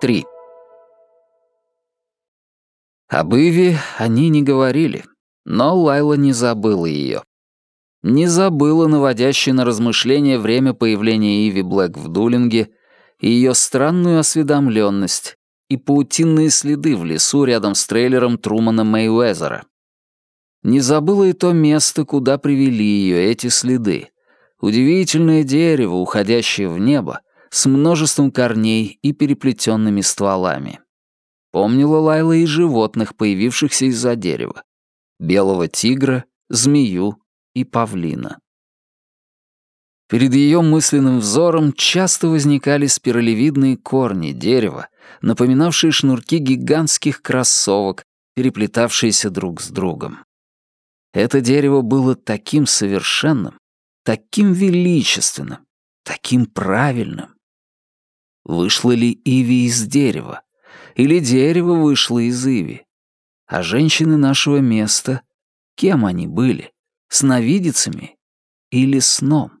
3. Об Иве они не говорили, но Лайла не забыла ее. Не забыла наводящее на размышления время появления Иви Блэк в Дулинге ее странную осведомленность и паутинные следы в лесу рядом с трейлером Трумана Мэйуэзера. Не забыла и то место, куда привели ее эти следы. Удивительное дерево, уходящее в небо, с множеством корней и переплетенными стволами. Помнила Лайла и животных, появившихся из-за дерева. Белого тигра, змею и павлина. Перед ее мысленным взором часто возникали спиралевидные корни дерева, напоминавшие шнурки гигантских кроссовок, переплетавшиеся друг с другом. Это дерево было таким совершенным, таким величественным, таким правильным. Вышла ли Иви из дерева? Или дерево вышло из Иви? А женщины нашего места, кем они были? Сновидицами или сном?